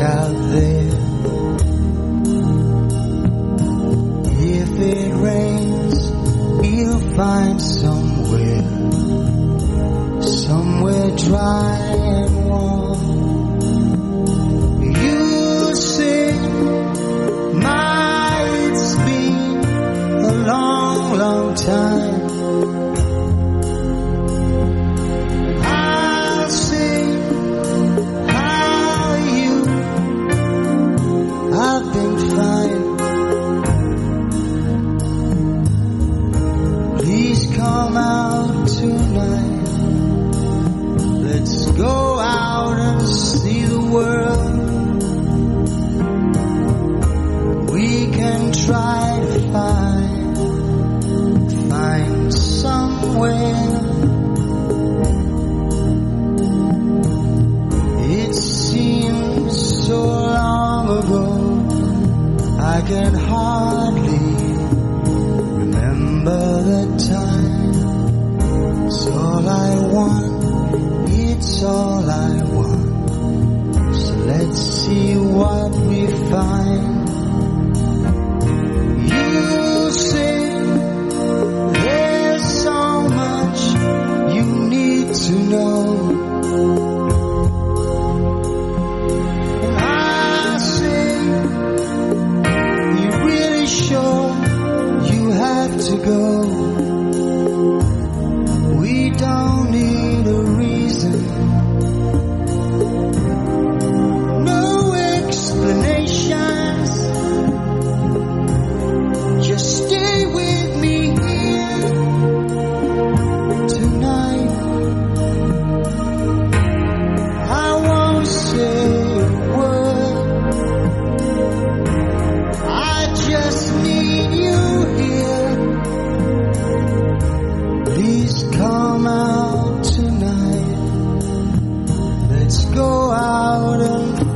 out there. If it rains, you'll find somewhere, somewhere dry and warm. You say, My, a long, long time. divine. You say there's so much you need to know.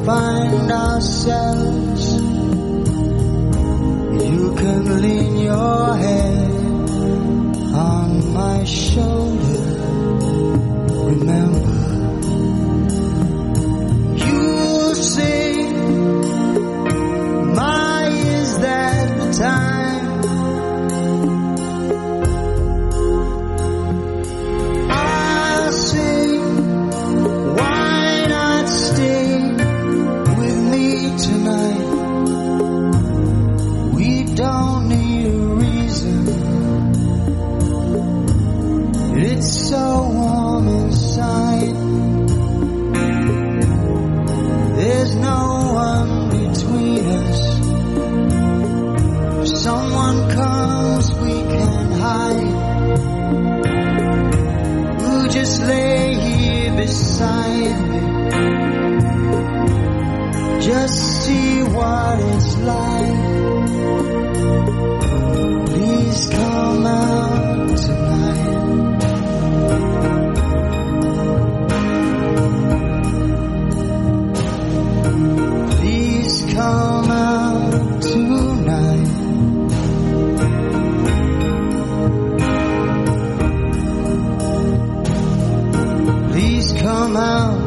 find ourselves. You can lean your head on my shoulder. what it's like. Please come out tonight. Please come out tonight. Please come out.